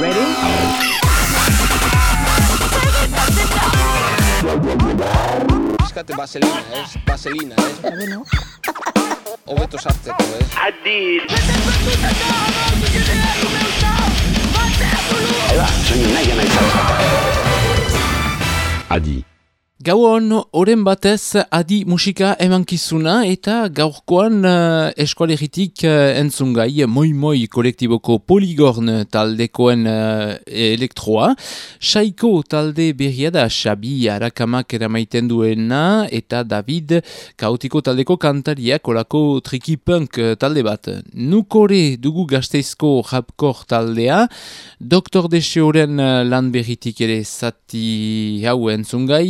Ready? Eskate vaselina, ez? Vaselina, ez? Bueno, Hobeto sartzeko, ez? Adid. Adi. Gauan, oren batez, adi musika emankizuna eta gaurkoan uh, eskualeritik uh, entzungai moi-moi kolektiboko poligorn taldekoen uh, elektroa. Saiko talde berria da Xabi Arakamak eramaiten duena eta David kaotiko taldeko kantaria kolako triki punk uh, talde bat. Nukore dugu gazteizko rapkor taldea, Dr. Deseoren uh, lan berritik ere zati hau entzungai,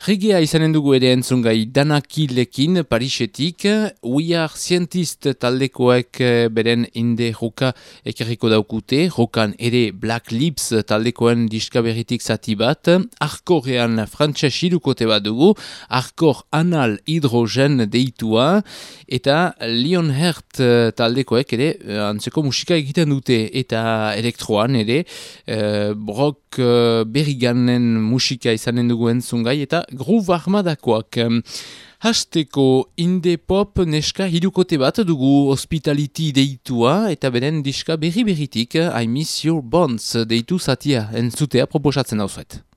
Regea izanen dugu ere entzungai danakilekin Parisetik, We Are taldekoek eh, beren inde joka ekerriko daukute, jokan ere Black Lips taldekoen diskaberritik zati bat, arkorean frantxas irukote bat dugu, arkor anal hidrogen deitua, eta Lionheart eh, taldekoek ere eh, antzeko musika egiten dute, eta elektroan ere, eh, brok berriganen musika izanen dugu entzungai, eta Groove Armadakoak. Hasteko indie pop neska hirukote bat dugu hospitality deitua eta beren diska berri berritik I Miss Your Bonds deitu zatia entzutea proposatzen dauzuet. Take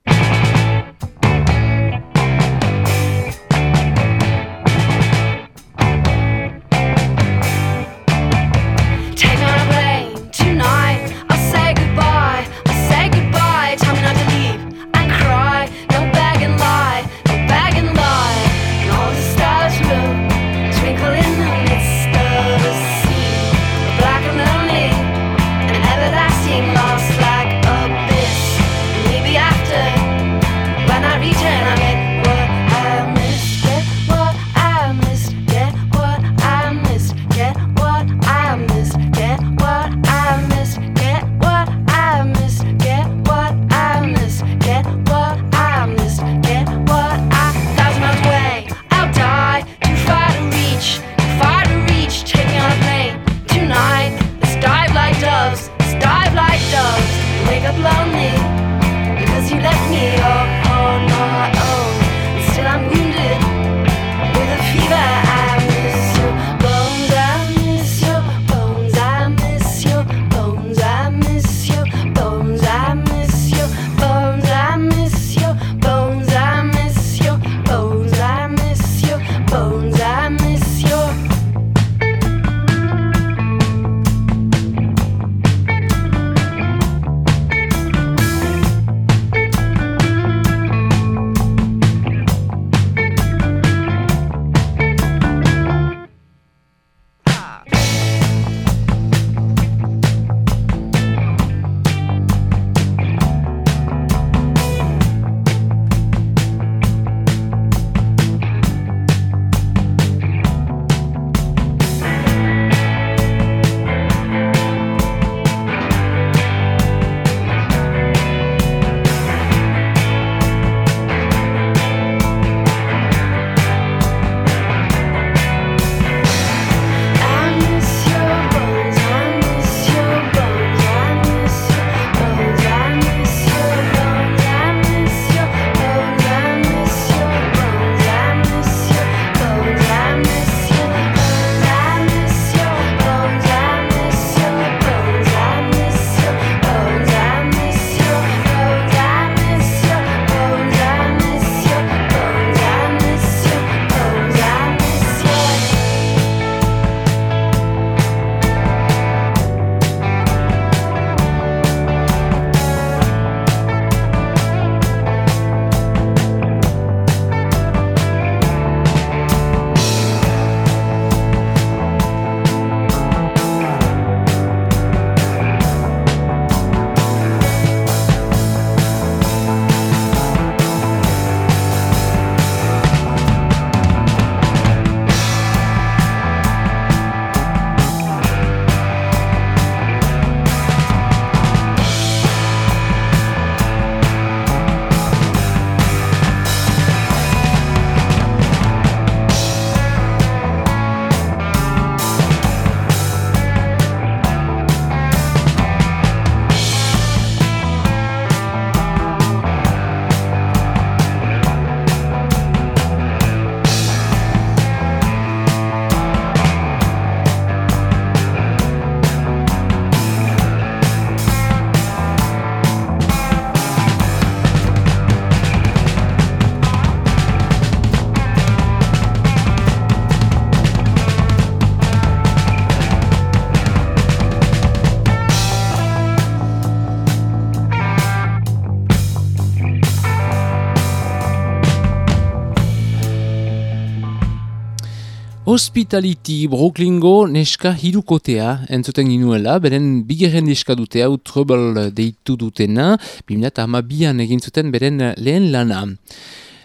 Hospitality Brooklyngo neska hirukotea entzuten ginuela, beren bigeren neska dute hau Trouble deitu dutena, bimena eta amabian egin zuten beren lehen lana.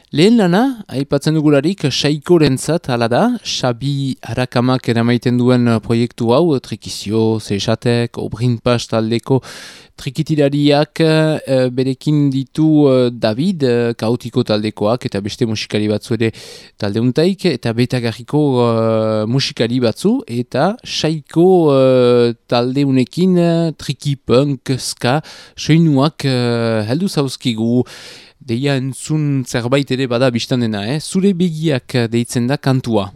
Lehen lana, aipatzen dugularik, saiko rentzat, ala da, Xabi Harakamak eramaiten duen proiektu hau, trikizio, zesatek, obrinpas taldeko trikitirariak e, berekin ditu e, David, e, kaotiko taldekoak, eta beste musikari batzu ere taldeuntaik, eta betagarriko e, musikari batzu, eta saiko e, taldeunekin e, triki punk, ska, soinuak e, heldu zauzkigu, deia entzun zerbait ere bada biztan dena, eh? zure begiak deitzen da kantua.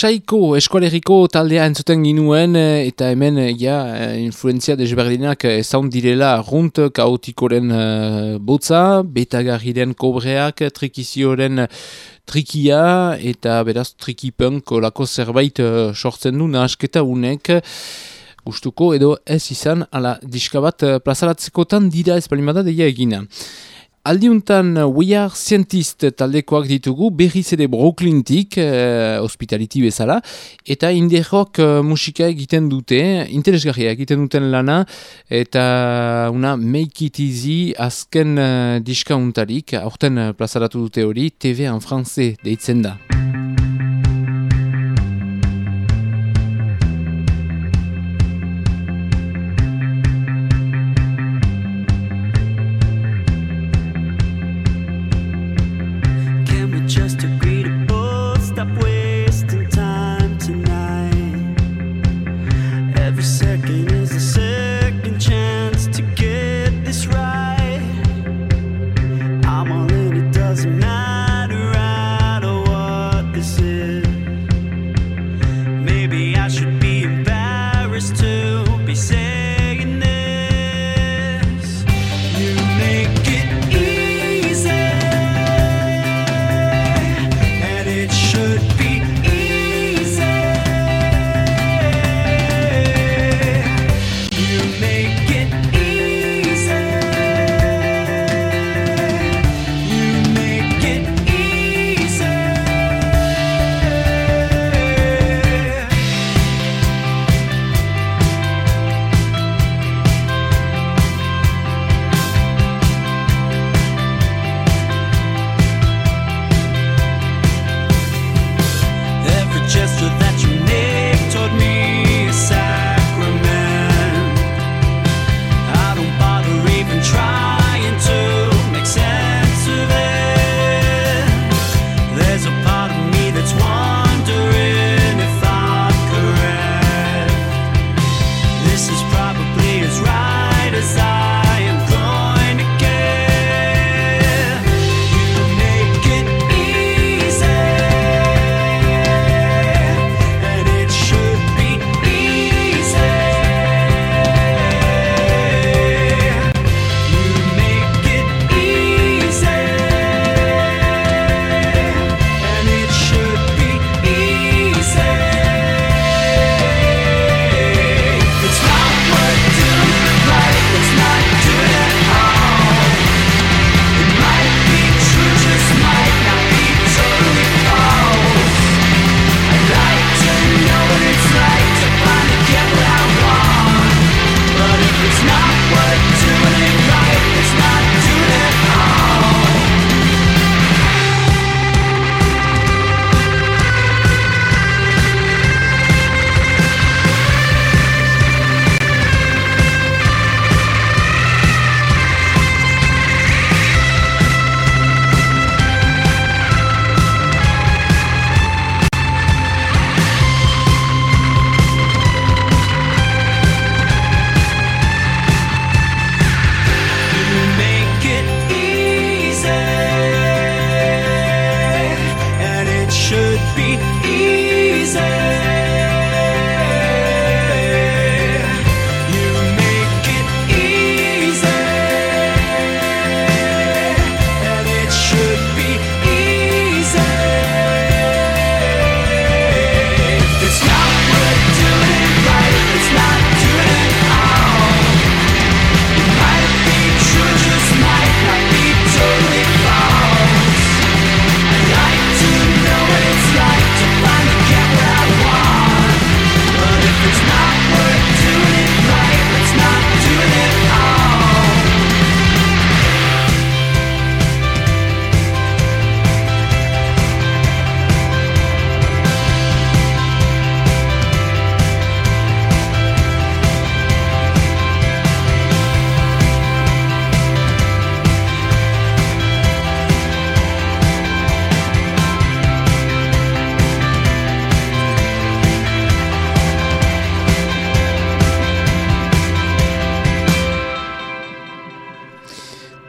Saiko eskualeriko taldea entzuten ginuen eh, eta hemen eh, ja, eh, influenzia desberdinak ezaun direla runt kaotikoren uh, botza, betagarriren kobreak, trikizioren trikia eta beraz trikipunk olako zerbait uh, sortzen du nahasketa unek gustuko edo ez izan ala diska bat plazaratzekotan dira ez balimada deia egina. Aldiuntan uh, We Are Scientist uh, taldekoak ditugu berriz ere Brooklyntik, eh, hospitality bezala, eta inderrok eh, musika egiten dute, interesgarria egiten duten lana, eta una Make It Easy azken eh, diskauntarik, aurten plazaratu dute hori, TV en France deitzen da. with just a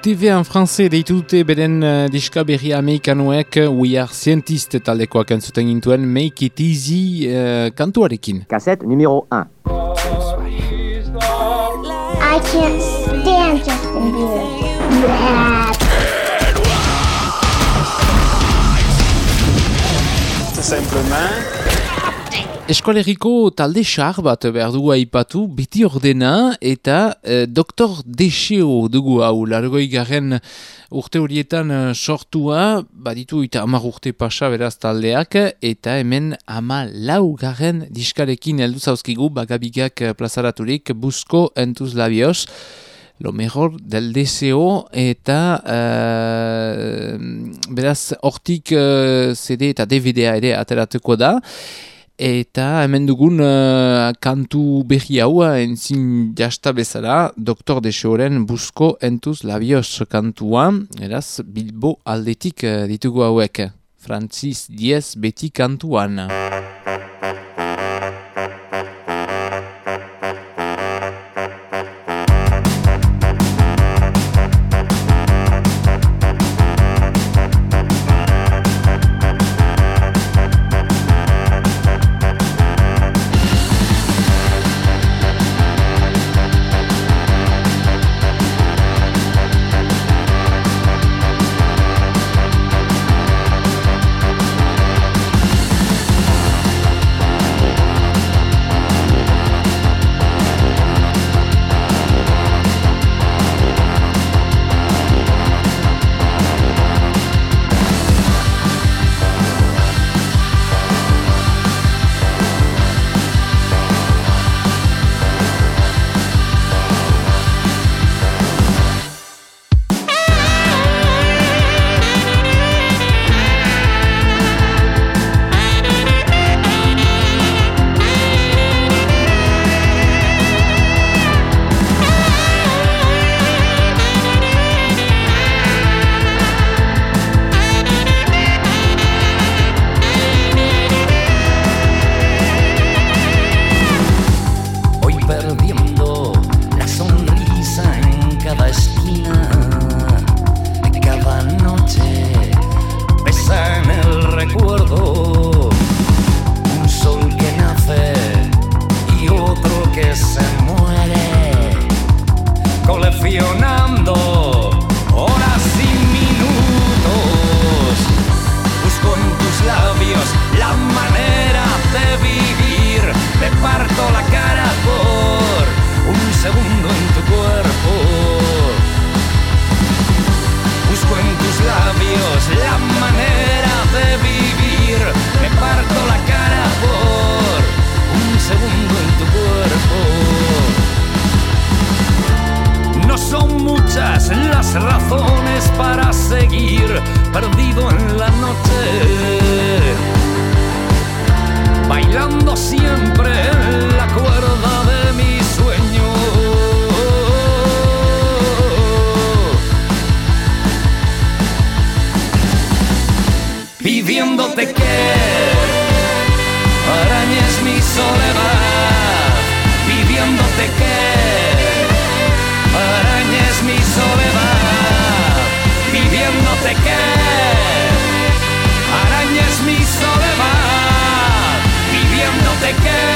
TV TVan franze deitu dute beren uh, diska berri amerikanoek We Are Scientist taldekoak entzuten gintuen Make It Easy uh, kantuarekin. Kaset numero 1. I can't stand Justin Bieber. Simplement Eskolegiko talde xar bat behar dugu aipatu, beti ordena eta eh, Dr. Deseo dugu hau, largoi garen urte horietan eh, sortua, baditu eta amar urte pasa beraz taldeak, eta hemen ama lau garen diskarekin heldu zauzkigu, bagabigak eh, plazaraturik, busko entuz labios, lo mejor del deseo eta eh, beraz hortik eh, CD eta DVD-a ere ateratuko da eta hemen dugun uh, kantu berri hau entzin jasta bezala Dr. Deseoren busko entuz labios kantua eraz Bilbo aldetik uh, ditugu hauek Francis Diez beti kantuan Pidiéndote que arañes mi soledad. Pidiéndote que arañes mi soledad, pidiéndote que arañes mi soledad, pidiéndote que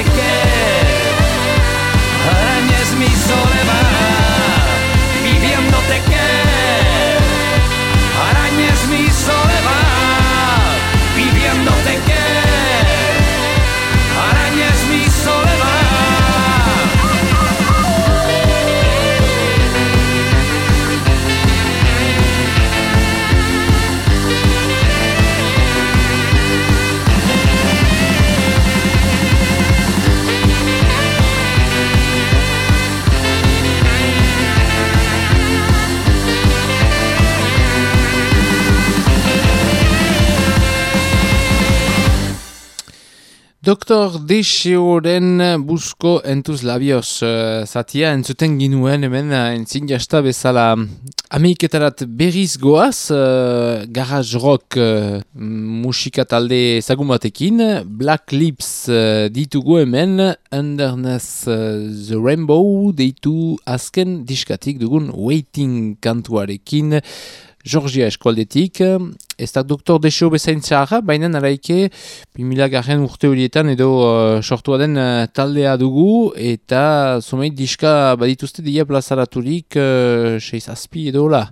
again deseoren busko entuz labioz uh, eh, zatia entzuten ginuen hemen eh, entzin jasta bezala. Ameriketarat berriz goaz uh, garage rock uh, musika talde ezagun batekin Black Lips uh, ditugu hemen Underness uh, The Rainbow deitu azken diskatik dugun Waiting kantuarekin. Georgia eskoaldetik, eh, ez da doktor deseo bezain zaharra, baina naraike 2000-garren urte horietan edo uh, sortua den uh, taldea dugu, eta zumeit diska badituzte dia plazaraturik uh, 6 aspi edo la.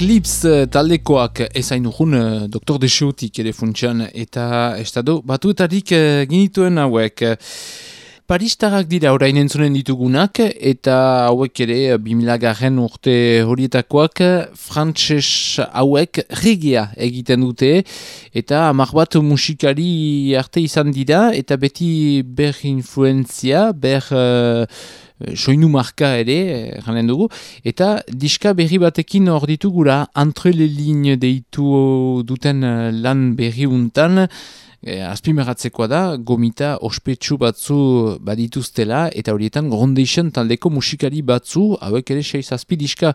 Eclipse eh, taldekoak ezain urgun eh, Dr. Deseotik ere funtsian eta estado batuetarik eh, ginituen hauek. Paristarrak dira orain entzunen ditugunak eta hauek ere 2000 garen urte horietakoak frantses hauek regia egiten dute eta amak bat musikari arte izan dira eta beti ber influenzia, ber... Uh, soinu marka ere, eh, janen dugu, eta diska berri batekin hor ditugula, entre les lignes deitu duten eh, lan berri untan, E, azpimeratzekoa da, gomita ospetsu batzu badituztela, eta horietan Grondation taldeko musikari batzu, hauek ere seiz azpidiska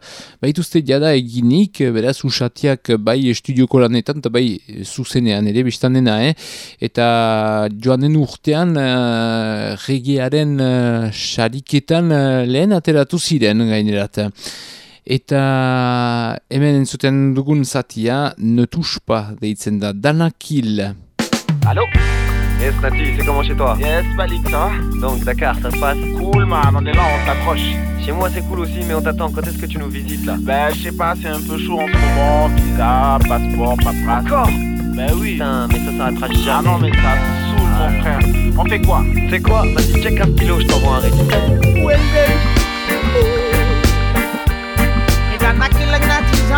baituzte jada eginik, beraz usatiak bai estudioko lanetan, eta bai zuzenean ere, biztanena, eh? eta joan den urtean uh, regiaren uh, sariketan uh, lehen ateratu ziren gainerat. Eta hemen entzuten dugun zatia, ne touche pas deitzen da, danakil. Allô Yes, Nati, c'est comment chez toi Yes, Malik, ça va Donc, Dakar, ça se passe Cool, man, on est là, on s'approche. Chez moi, c'est cool aussi, mais on t'attend. Quand est-ce que tu nous visites, là Ben, je sais pas, c'est un peu chaud en ce moment. Visa, passeport, paperasse. Encore Ben oui. Putain, mais ça s'arrêtera jamais. Ah non, mais ça saoule, mon frère. On fait quoi C'est quoi Vas-y, check un stylo, je t'envoie un récit.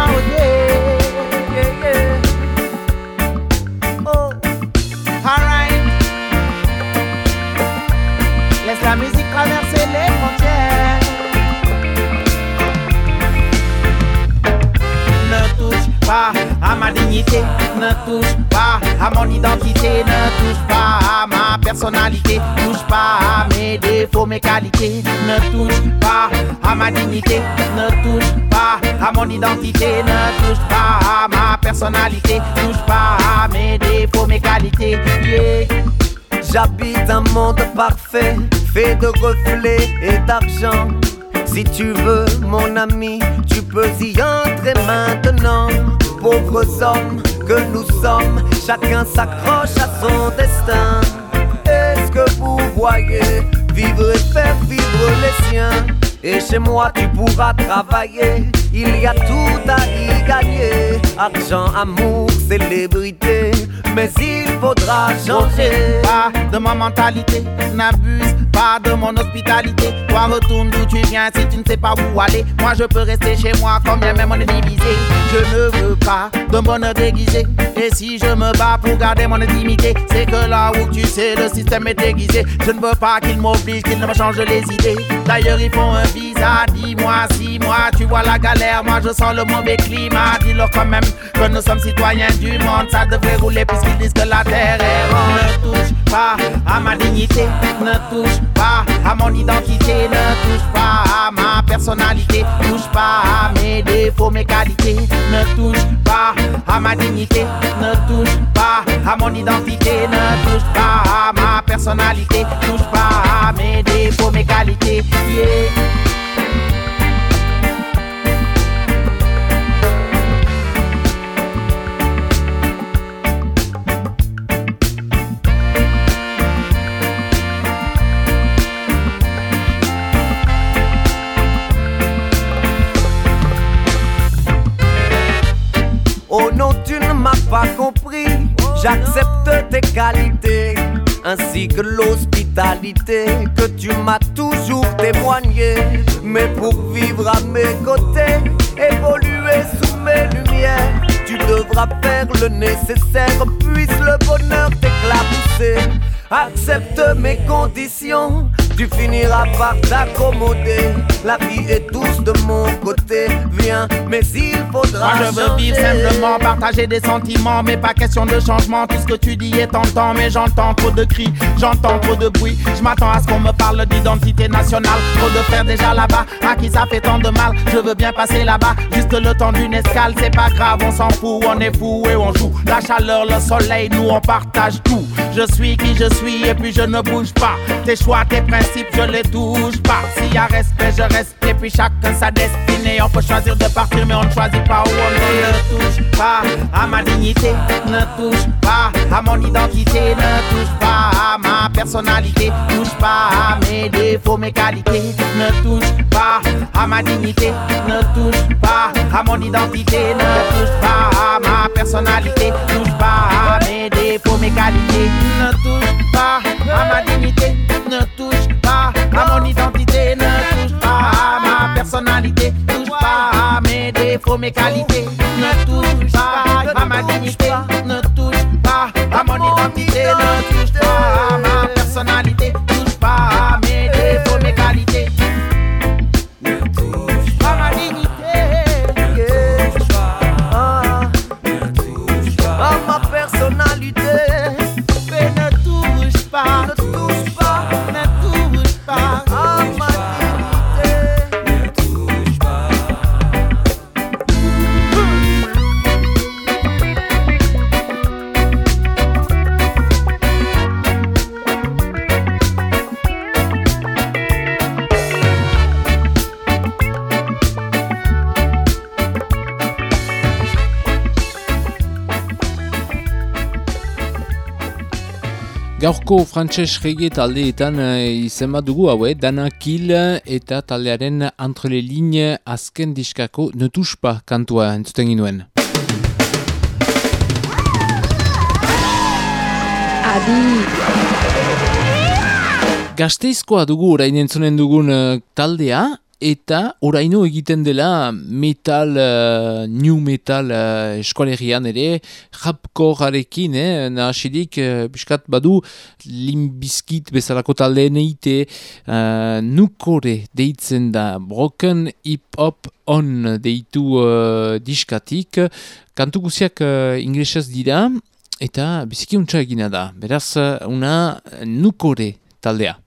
Baby. La musique traverser les frontières. Ne touche pas à ma dignité, ne touche pas à mon identité, ne touche pas à ma personnalité, touche pas à mes défauts, mes qualités, ne touche pas à ma dignité, ne touche pas à mon identité, ne touche pas à ma personnalité, touche pas à mes défauts, mes qualités. Yeah. J'habite un monde parfait, fait de reflets et d'argent. Si tu veux, mon ami, tu peux y entrer maintenant. Pauvres hommes que nous sommes, chacun s'accroche à son destin. Est-ce que vous voyez vivre et faire vivre les siens? Et chez moi, tu pourras travailler. Il y a tout à y gagner. Argent, amour, célébrité. Mais il faudra changer. pas de ma mentalité, n'abuse pas de mon hospitalité. Toi retourne d'où tu viens si tu ne sais pas où aller. Moi je peux rester chez moi quand bien même on est divisé. Je ne veux pas de bonheur déguisé. Et si je me bats pour garder mon intimité, c'est que là où tu sais le système est déguisé. Je ne veux pas qu'il m'oblige, qu'il ne me change les idées. D'ailleurs ils font un visa, dis-moi si moi tu vois la galère, moi je sens le mauvais climat. Dis-leur quand même que nous sommes citoyens du monde, ça devrait rouler puisqu'ils disent que la terre est ronde. Ne touche pas à ma dignité, ne touche pas à mon identité, ne touche pas à ma personnalité, touche pas à mes défauts, mes qualités, ne touche pas à ma dignité, ne touche pas à mon identité, ne touche pas à ma personnalité, touche pas à mes défauts, mes qualités. Yeah. Oh non, tu ne m'as pas compris. J'accepte tes qualités, ainsi que l'hospitalité que tu m'as toujours témoigné. Mais pour vivre à mes côtés, évoluer sous mes lumières, tu devras faire le nécessaire, puisse le bonheur t'éclabousser. Accepte mes conditions, tu finiras par t'accommoder. La vie est douce de mon côté, viens, mais il faudra Moi je veux vivre simplement, partager des sentiments, mais pas question de changement. Tout ce que tu dis est tentant, mais j'entends trop de cris, j'entends trop de bruit. Je m'attends à ce qu'on me parle d'identité nationale. Trop de frères déjà là-bas, à qui ça fait tant de mal. Je veux bien passer là-bas, juste le temps d'une escale, c'est pas grave, on s'en fout, on est fou et on joue. La chaleur, le soleil, nous on partage tout. Je suis qui je suis et puis je ne bouge pas. Tes choix, tes principes, je les touche pas. S'il y a respect, je reste. Et puis chacun sa destinée. On peut choisir de partir, mais on ne choisit pas où on est. Ne touche pas à ma dignité, ne touche pas à mon identité, ne touche pas à ma personnalité, touche pas à mes défauts, mes qualités, ne touche pas à ma dignité, ne touche pas à mon identité, ne touche pas à ma personnalité, touche pas à mes défauts, mes qualités, ne touche pas. À ma dignité, ne touche pas. À mon identité, ne touche pas. À ma personnalité, touche pas. À mes défauts, mes qualités, ne touche pas. À ma dignité, ne touche pas. À mon identité, ne touche pas. à ma Gaurko frantses rege taldeetan uh, izen bat dugu haue, Dana Kill eta taldearen Entre les lignes azken diskako Netuspa kantua entzuten ginuen. Adi. Gasteizkoa dugu orain entzunen dugun uh, taldea, eta oraino egiten dela metal, uh, new metal uh, eskualerian ere, rapkorarekin, eh, nahasirik, uh, biskat badu, limbiskit bezalako taldeen eite, uh, nukore deitzen da, broken hip hop on deitu uh, diskatik, kantu guziak uh, inglesez dira, eta biziki untsa egina da, beraz, una nukore taldea.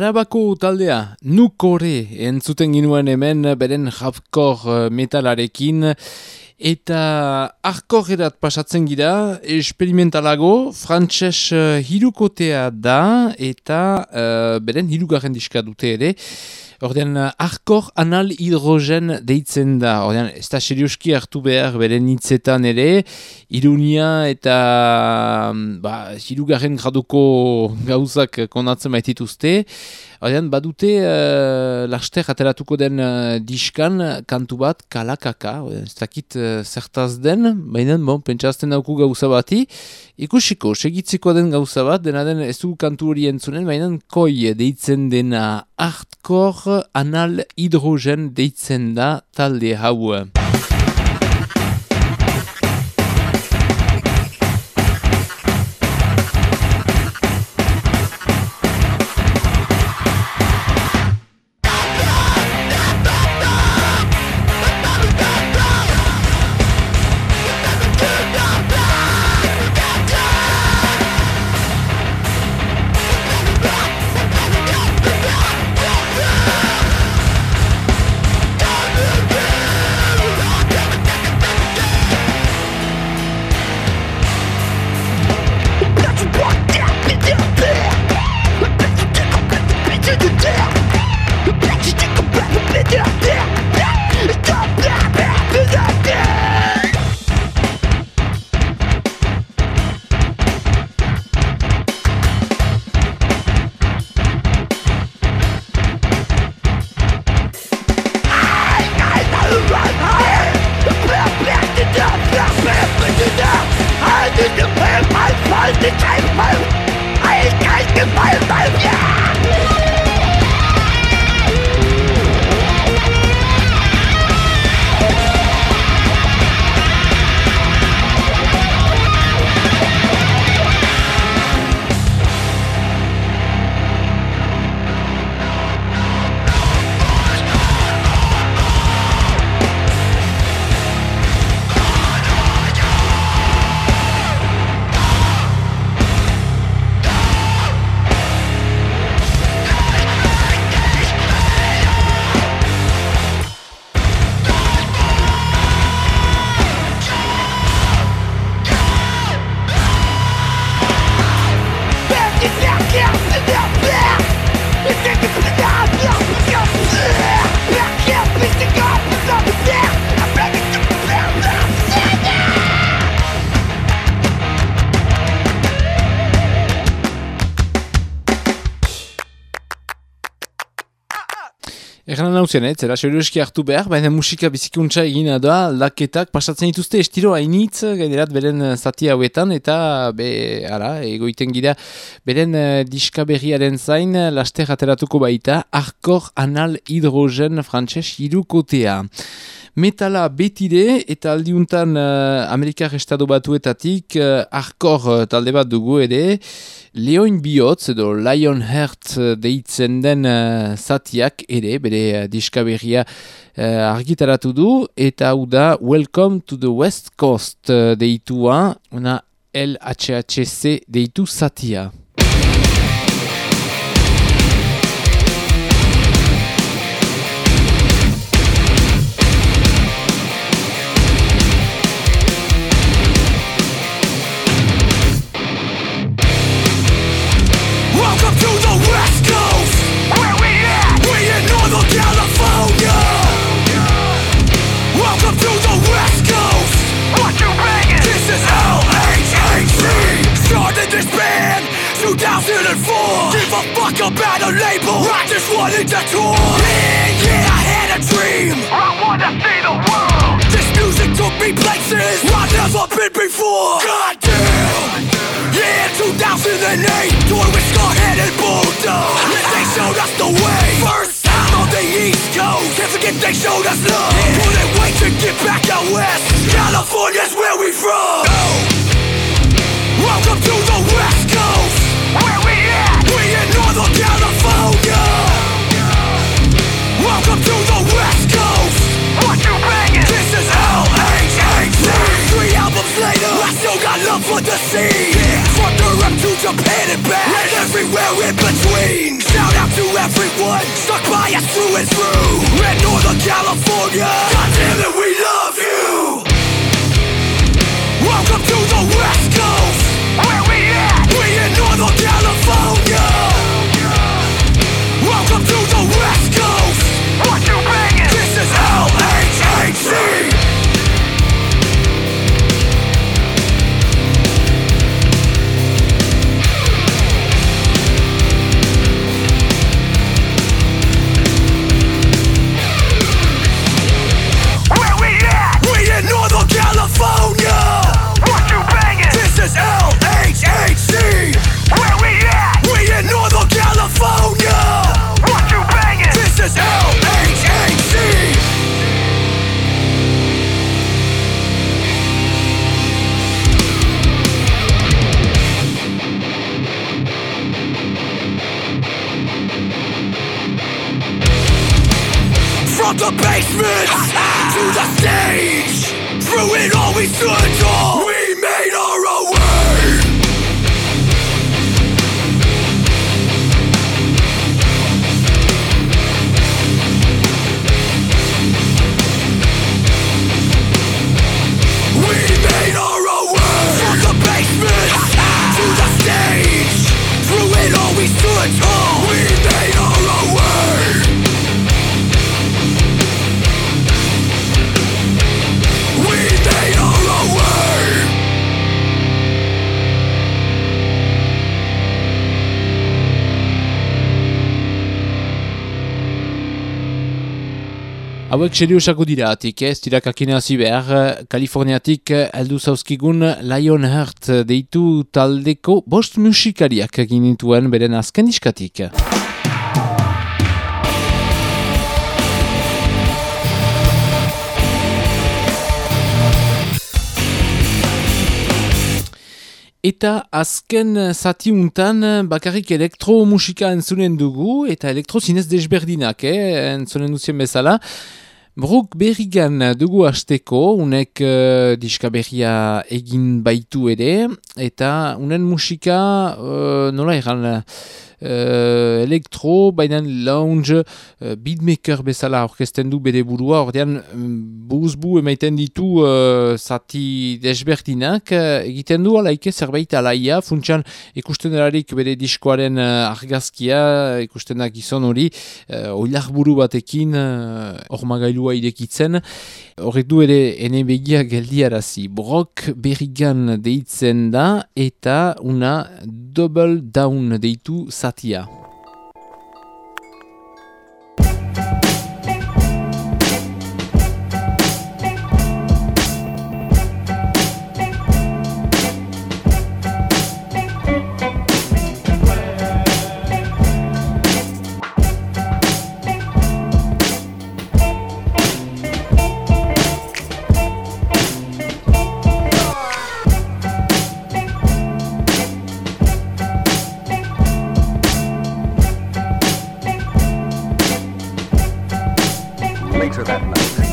Arabako taldea nukore entzuten ginuen hemen beren hardcore eh, metalarekin. Eta hardcoreerat pasatzen gira esperimentalago frantses uh, hirukotea da eta uh, beren hirugarren diska dute ere Ordean, arkor anal hidrogen deitzen da. Ordean, ez da serioski hartu behar beren hitzetan ere, irunia eta ba, hirugarren graduko gauzak konatzen baitituzte. Ordean, badute uh, laster ateratuko den uh, diskan kantu bat kalakaka, ez dakit uh, zertaz den, baina bon, pentsazten dauku gauza bati. Ikusiko, segitziko den gauza bat, dena den ez du kantu hori entzunen, baina koi deitzen dena hardcore anal hidrogen deitzen da talde hau. Egan nauzen, eh? zera serioski hartu behar, baina musika bizikuntza egina da, laketak pasatzen dituzte estiro hainitz, gainerat beren zati hauetan, eta be, ara, egoiten gira, beren uh, diska berriaren zain, laster ateratuko baita, arkor anal hidrogen frantses irukotea. Metala betide eta aldiuntan uh, Amerikar Estado batuetatik uh, arkor uh, talde bat dugu ere, Leoin bihotz edo Lionheart deitzen den uh, zatiak ere, bere uh, diskaberria uh, argitaratu du, eta hau da Welcome to the West Coast uh, deitua, una LHHC deitu zatia. Fuck about a label. I just wanted to tour. Yeah, yeah, I had a dream. I wanna see the world. This music took me places I've never been before. Goddamn. Yeah, 2008, toured with Scarhead and Bulldog. They showed us the way. First time on the East Coast. Can't forget they showed us love. Couldn't wait to get back out west. California's where we from. Welcome to the West Coast. For the scene. From Europe to Japan and back, and everywhere in between. Shout out to everyone stuck by us through and through. In Northern California, God damn it, we love you. Welcome to the West Coast. From the basement. To the stage. Through it all we stood tall We made our own way. We made our own way. From the basement. To the stage. Through it all we stood tall Hauek seriosako diratik, ez dira kakine hasi behar, Kaliforniatik heldu zauzkigun Lionheart deitu taldeko bost musikariak egin beren azken diskatik. Eta azken zati untan bakarrik elektromusika entzunen dugu eta elektrozinez desberdinak, eh, entzunen duzien bezala. Brok berrigan dugu hasteko, unek uh, diska berria egin baitu ere, eta unen musika, uh, nola egan, uh, elektro, baina lounge, uh, beatmaker bezala orkesten du bere burua, ordean buzbu emaiten ditu uh, zati desberdinak, uh, egiten du alaike zerbait alaia, funtsan ikusten delarik bere diskoaren uh, argazkia, ikusten da gizon hori, uh, oilar buru batekin, uh, ormagailua irekitzen, horrek du ere ene begia geldiarazi. Brok berrigan deitzen da, eta una double down deitu zatia. Later that night.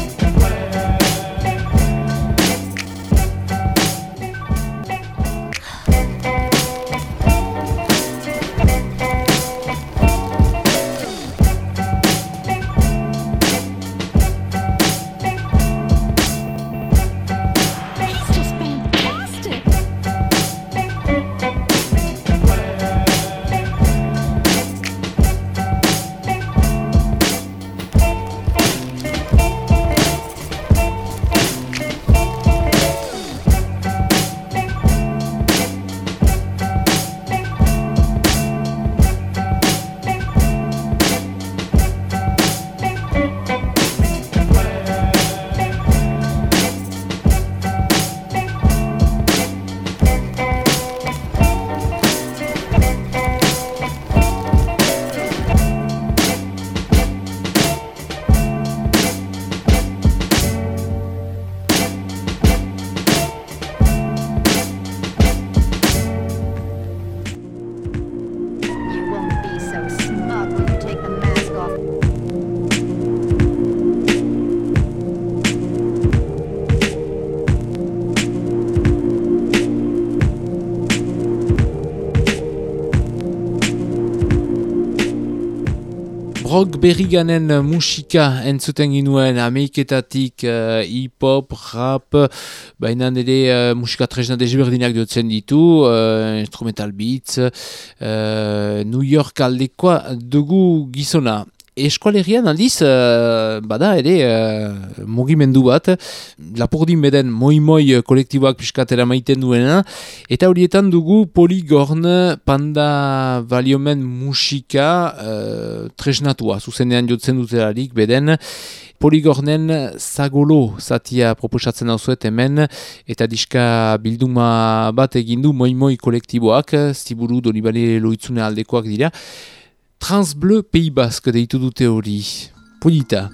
Brok berriganen musika entzuten ginuen Ameriketatik uh, hip-hop, rap, baina ere uh, musika tresna desberdinak dutzen ditu, uh, instrumental beats, uh, New York aldekoa dugu gizona. Eskualerian aldiz, uh, bada ere uh, mugimendu bat, lapurdin beden moi-moi kolektiboak piskatera maiten duena, eta horietan dugu Poligorn panda valiomen musika uh, tresnatua, zuzenean jotzen dutelarik beden, Poligornen zagolo zatia proposatzen dauzuet hemen, eta diska bilduma bat egindu moi-moi kolektiboak, ziburu donibale loitzune aldekoak dira, Transbleu Pays Basque deitu dute hori. Polita.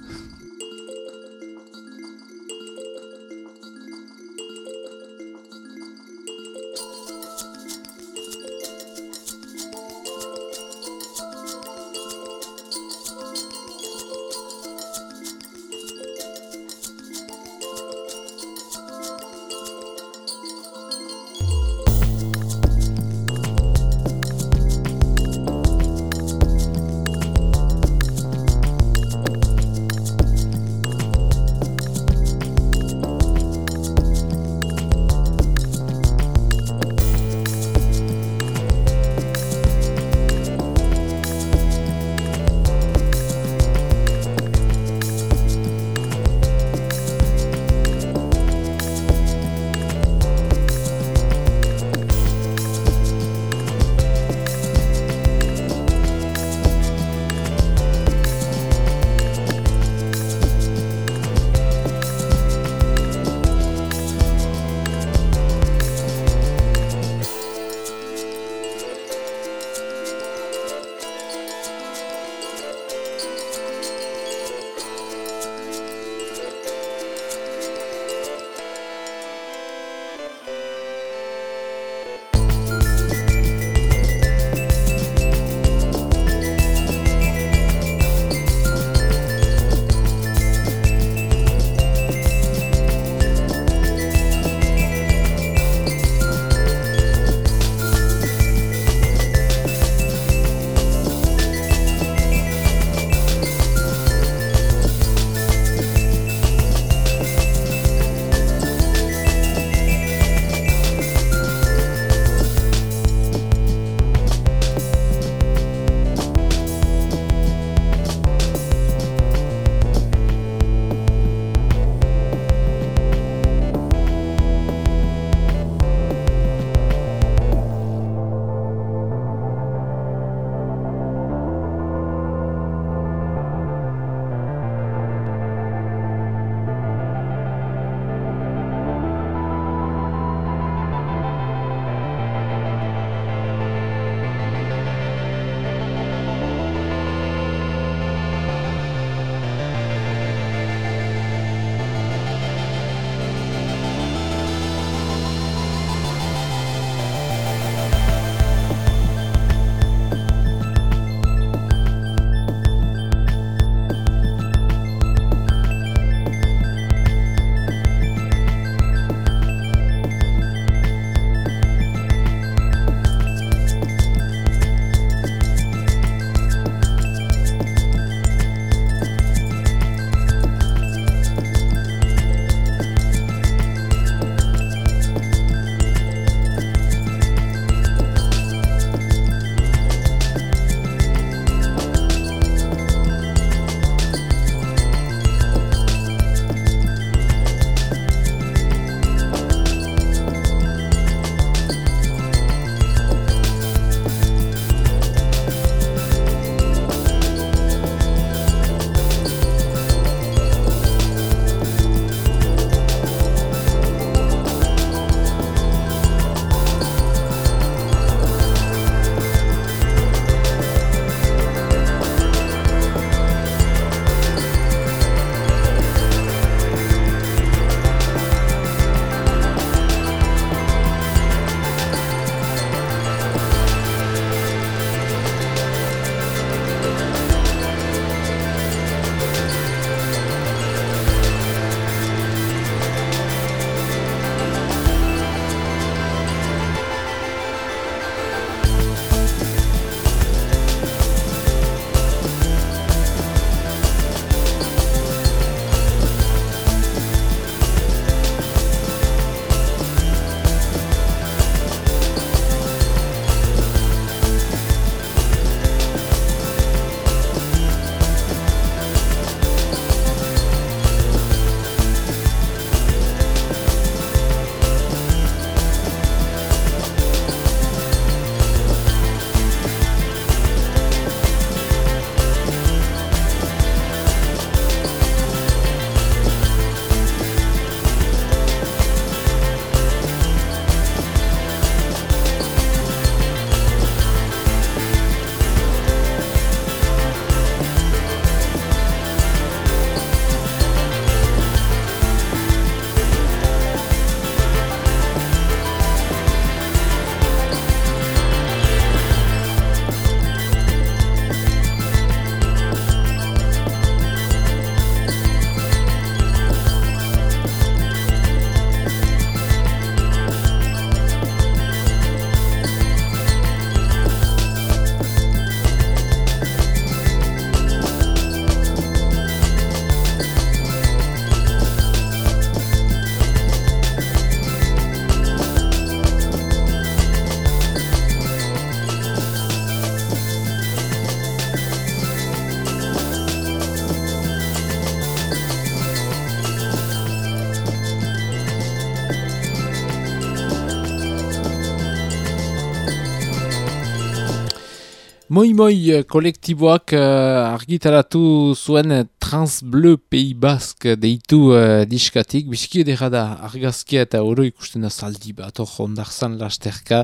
Moi Moi eh, kolektiboak uh, argitaratu zuen Transbleu Pei Bask deitu uh, diskatik. Biziki edera da argazkia eta oro ikusten da zaldi bat, hor ondarzan lasterka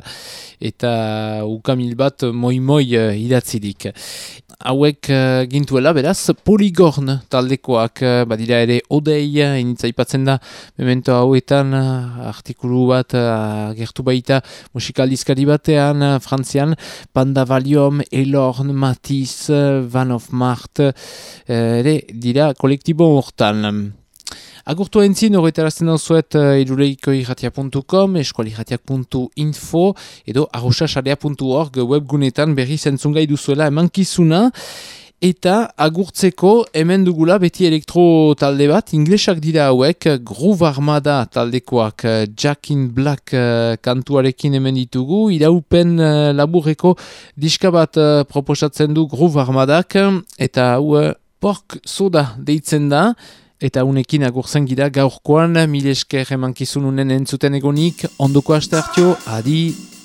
eta ukamil bat Moi Moi uh, idatzidik hauek uh, gintuela, beraz, poligorn taldekoak, uh, badira ere odei, initzaipatzen da, memento hauetan, uh, artikulu bat, uh, gertu baita, musikaldizkari batean, uh, frantzian, Panda Valium, Elorn, Matisse, Van of Mart, uh, ere, dira, kolektibo hortan. Agurtu entzin horretarazten dauzuet uh, iruleiko irratia.com, eskualirratiak.info edo arrosasarea.org webgunetan berri zentzungai duzuela emankizuna. Eta agurtzeko hemen dugula beti elektro talde bat, inglesak dira hauek, Groove Armada taldekoak, Jack in Black uh, kantuarekin hemen ditugu, iraupen uh, laburreko diska bat uh, proposatzen du Groove Armadak, eta hau uh, pork soda deitzen da, Eta unekin agurzen gira gaurkoan, mile esker emankizununen entzuten egonik, ondoko aste hartio, adi!